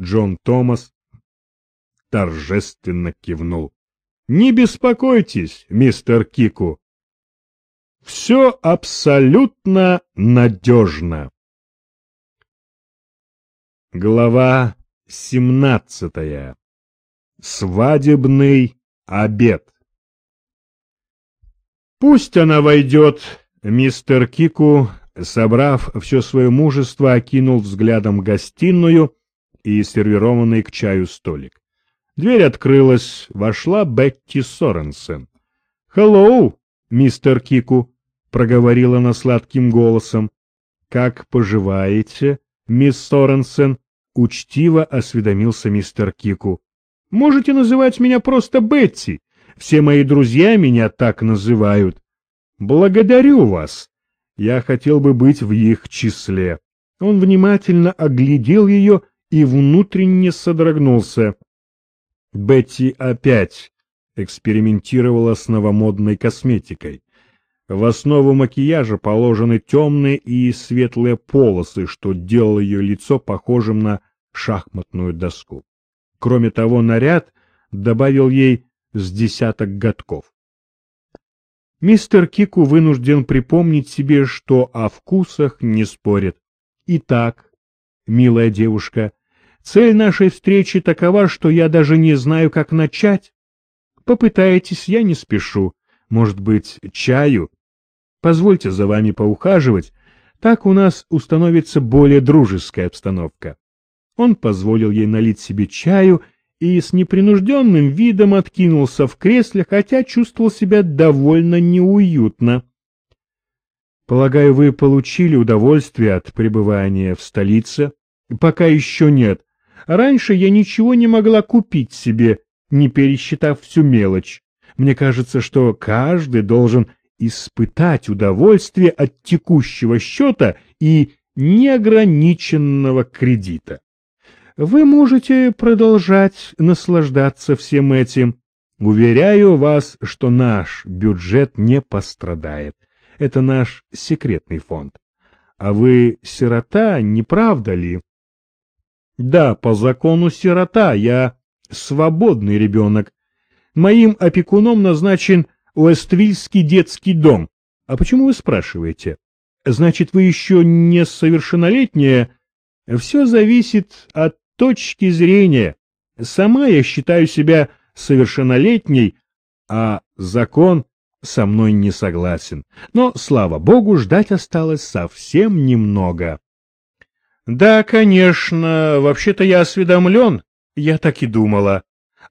Джон Томас торжественно кивнул. Не беспокойтесь, мистер Кику. Все абсолютно надежно. Глава семнадцатая. Свадебный обед. Пусть она войдет, мистер Кику, собрав все свое мужество, окинул взглядом гостиную и сервированный к чаю столик. Дверь открылась, вошла Бетти Соренсен. «Хеллоу, мистер Кику», — проговорила она сладким голосом. «Как поживаете, мисс Соренсен?» — учтиво осведомился мистер Кику. «Можете называть меня просто Бетти. Все мои друзья меня так называют. Благодарю вас. Я хотел бы быть в их числе». Он внимательно оглядел ее и внутренне содрогнулся. Бетти опять экспериментировала с новомодной косметикой. В основу макияжа положены темные и светлые полосы, что делало ее лицо похожим на шахматную доску. Кроме того, наряд добавил ей с десяток годков. Мистер Кику вынужден припомнить себе, что о вкусах не спорит. Итак, милая девушка, Цель нашей встречи такова, что я даже не знаю, как начать. Попытайтесь, я не спешу. Может быть, чаю? Позвольте за вами поухаживать. Так у нас установится более дружеская обстановка. Он позволил ей налить себе чаю и с непринужденным видом откинулся в кресле, хотя чувствовал себя довольно неуютно. Полагаю, вы получили удовольствие от пребывания в столице? Пока еще нет. Раньше я ничего не могла купить себе, не пересчитав всю мелочь. Мне кажется, что каждый должен испытать удовольствие от текущего счета и неограниченного кредита. Вы можете продолжать наслаждаться всем этим. Уверяю вас, что наш бюджет не пострадает. Это наш секретный фонд. А вы сирота, не правда ли? Да, по закону сирота, я свободный ребенок. Моим опекуном назначен Уэствильский детский дом. А почему вы спрашиваете? Значит, вы еще не совершеннолетняя? Все зависит от точки зрения. Сама я считаю себя совершеннолетней, а закон со мной не согласен. Но, слава богу, ждать осталось совсем немного. Да, конечно, вообще-то я осведомлен. Я так и думала.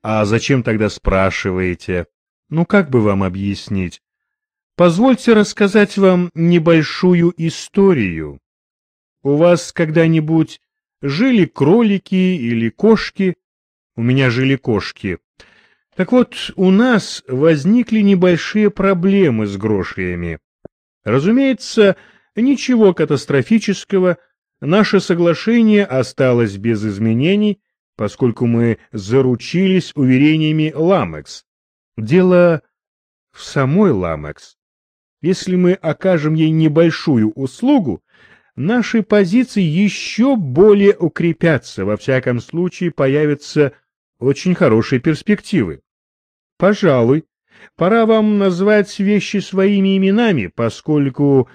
А зачем тогда спрашиваете? Ну, как бы вам объяснить? Позвольте рассказать вам небольшую историю. У вас когда-нибудь жили кролики или кошки? У меня жили кошки. Так вот, у нас возникли небольшие проблемы с грошиями. Разумеется, ничего катастрофического, Наше соглашение осталось без изменений, поскольку мы заручились уверениями Ламекс. Дело в самой Ламекс. Если мы окажем ей небольшую услугу, наши позиции еще более укрепятся, во всяком случае появятся очень хорошие перспективы. Пожалуй, пора вам назвать вещи своими именами, поскольку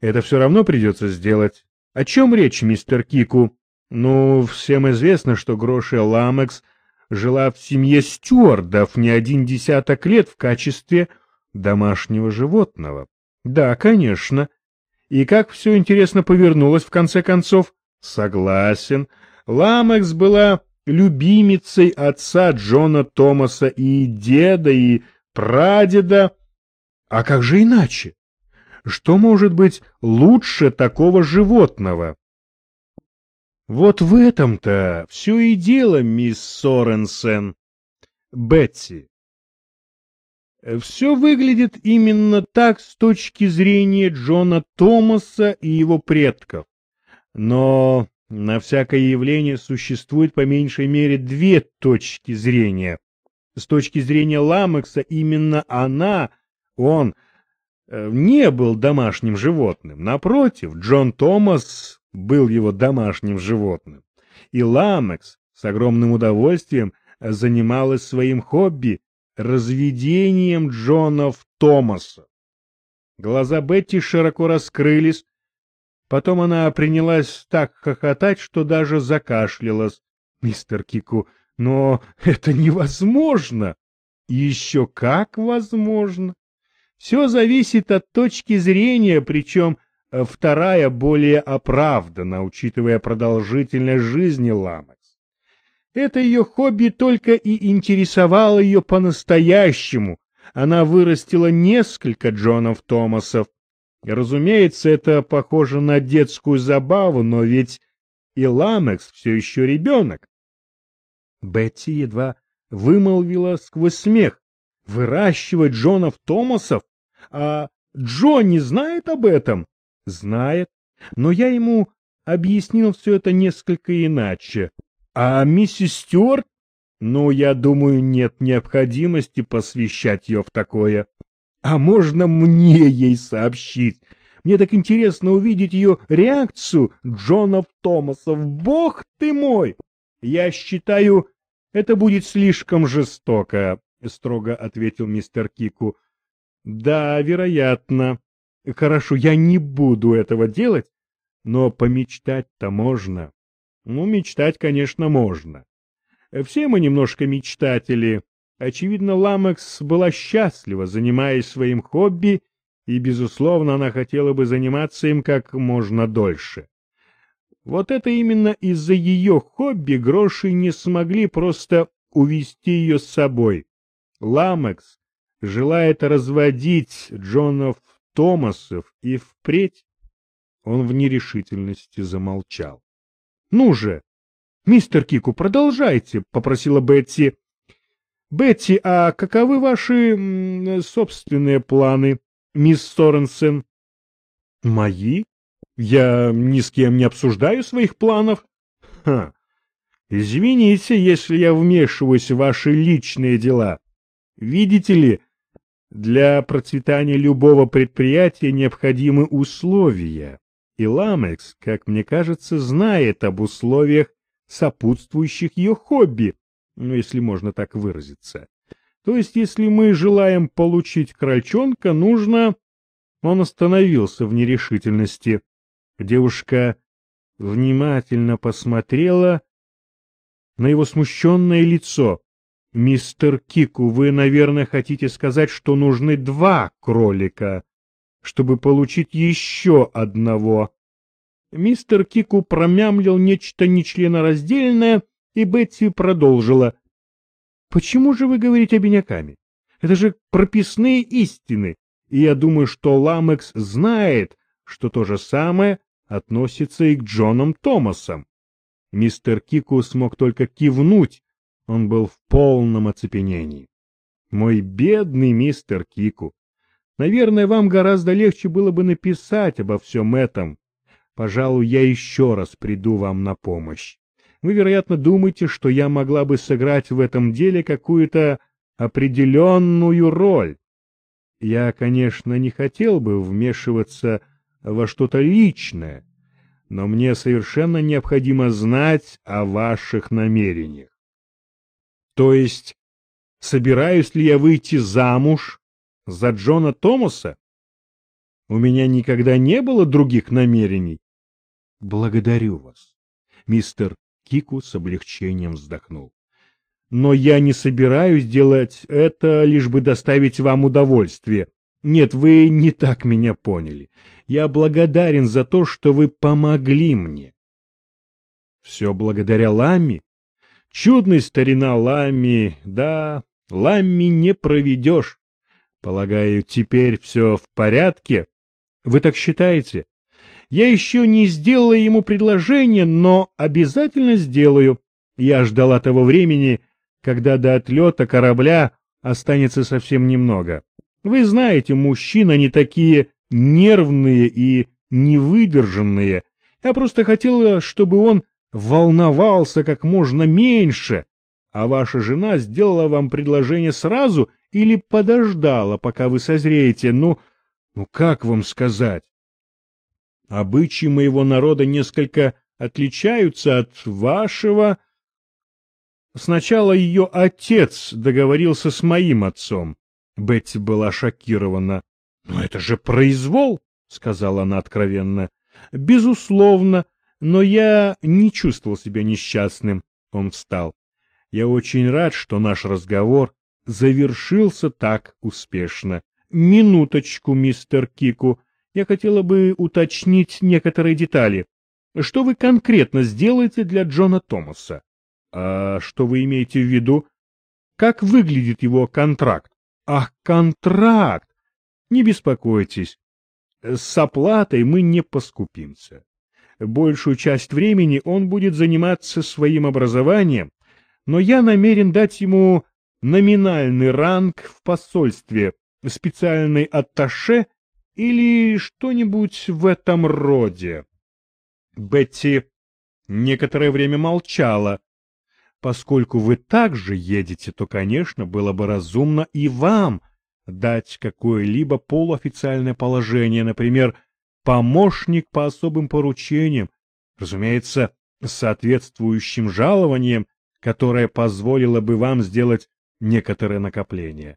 это все равно придется сделать. О чем речь, мистер Кику? Ну, всем известно, что Гроша Ламекс жила в семье стюардов не один десяток лет в качестве домашнего животного. Да, конечно. И как все интересно повернулось в конце концов? Согласен. Ламекс была любимицей отца Джона Томаса и деда, и прадеда. А как же иначе? Что может быть лучше такого животного? Вот в этом-то все и дело, мисс Соренсен. Бетси. Все выглядит именно так с точки зрения Джона Томаса и его предков. Но на всякое явление существует по меньшей мере две точки зрения. С точки зрения Ламекса именно она, он — не был домашним животным. Напротив, Джон Томас был его домашним животным. И Ламекс с огромным удовольствием занималась своим хобби — разведением Джонов Томаса. Глаза Бетти широко раскрылись, потом она принялась так хохотать, что даже закашлялась. — Мистер Кику, но это невозможно! — Еще как возможно! Все зависит от точки зрения, причем э, вторая более оправдана, учитывая продолжительность жизни Ламекс. Это ее хобби только и интересовало ее по-настоящему. Она вырастила несколько Джонов Томасов. И, разумеется, это похоже на детскую забаву, но ведь и Ламекс все еще ребенок. Бетти едва вымолвила сквозь смех. Выращивать Джонов Томасов? А Джо не знает об этом? Знает. Но я ему объяснил все это несколько иначе. А миссис Стюарт? Ну, я думаю, нет необходимости посвящать ее в такое. А можно мне ей сообщить? Мне так интересно увидеть ее реакцию, Джонов Томасов. Бог ты мой! Я считаю, это будет слишком жестоко, — строго ответил мистер Кику. Да, вероятно. Хорошо, я не буду этого делать, но помечтать-то можно. Ну, мечтать, конечно, можно. Все мы немножко мечтатели. Очевидно, Ламекс была счастлива, занимаясь своим хобби, и, безусловно, она хотела бы заниматься им как можно дольше. Вот это именно из-за ее хобби гроши не смогли просто увести ее с собой. Ламекс желает разводить Джонов Томасов и впредь. Он в нерешительности замолчал. — Ну же, мистер Кику, продолжайте, — попросила Бетти. — Бетти, а каковы ваши собственные планы, мисс Соренсен? — Мои? Я ни с кем не обсуждаю своих планов. Ха. Извините, если я вмешиваюсь в ваши личные дела. Видите ли, для процветания любого предприятия необходимы условия, и Ламекс, как мне кажется, знает об условиях, сопутствующих ее хобби, ну, если можно так выразиться. То есть, если мы желаем получить крольчонка, нужно... Он остановился в нерешительности. Девушка внимательно посмотрела на его смущенное лицо. «Мистер Кику, вы, наверное, хотите сказать, что нужны два кролика, чтобы получить еще одного». Мистер Кику промямлил нечто нечленораздельное, и Бетси продолжила. «Почему же вы говорите обиняками? Это же прописные истины, и я думаю, что Ламекс знает, что то же самое относится и к Джонам Томасам». Мистер Кику смог только кивнуть, он был в полном оцепенении. Мой бедный мистер Кику. Наверное, вам гораздо легче было бы написать обо всем этом. Пожалуй, я еще раз приду вам на помощь. Вы, вероятно, думаете, что я могла бы сыграть в этом деле какую-то определенную роль. Я, конечно, не хотел бы вмешиваться во что-то личное, но мне совершенно необходимо знать о ваших намерениях. То есть, собираюсь ли я выйти замуж за Джона Томаса? У меня никогда не было других намерений. Благодарю вас. Мистер Кику с облегчением вздохнул. Но я не собираюсь делать это, лишь бы доставить вам удовольствие. Нет, вы не так меня поняли. Я благодарен за то, что вы помогли мне. Все благодаря Ламе? Чудный старина Ламми, да, Ламми не проведешь. Полагаю, теперь все в порядке? Вы так считаете? Я еще не сделала ему предложение, но обязательно сделаю. Я ждала того времени, когда до отлета корабля останется совсем немного. Вы знаете, мужчины не такие нервные и невыдержанные. Я просто хотела, чтобы он волновался как можно меньше, а ваша жена сделала вам предложение сразу или подождала, пока вы созреете, ну, ну как вам сказать? Обычаи моего народа несколько отличаются от вашего. Сначала ее отец договорился с моим отцом. Бетти была шокирована. «Но это же произвол!» — сказала она откровенно. «Безусловно, но я не чувствовал себя несчастным». Он встал. «Я очень рад, что наш разговор завершился так успешно. Минуточку, мистер Кику, я хотела бы уточнить некоторые детали. Что вы конкретно сделаете для Джона Томаса? А что вы имеете в виду? Как выглядит его контракт? Ах, контракт! Не беспокойтесь. С оплатой мы не поскупимся. Большую часть времени он будет заниматься своим образованием, но я намерен дать ему номинальный ранг в посольстве, специальный атташе или что-нибудь в этом роде. Бетти некоторое время молчала. Поскольку вы также едете, то, конечно, было бы разумно и вам дать какое-либо полуофициальное положение, например, помощник по особым поручениям, разумеется, с соответствующим жалованием, которое позволило бы вам сделать некоторое накопление.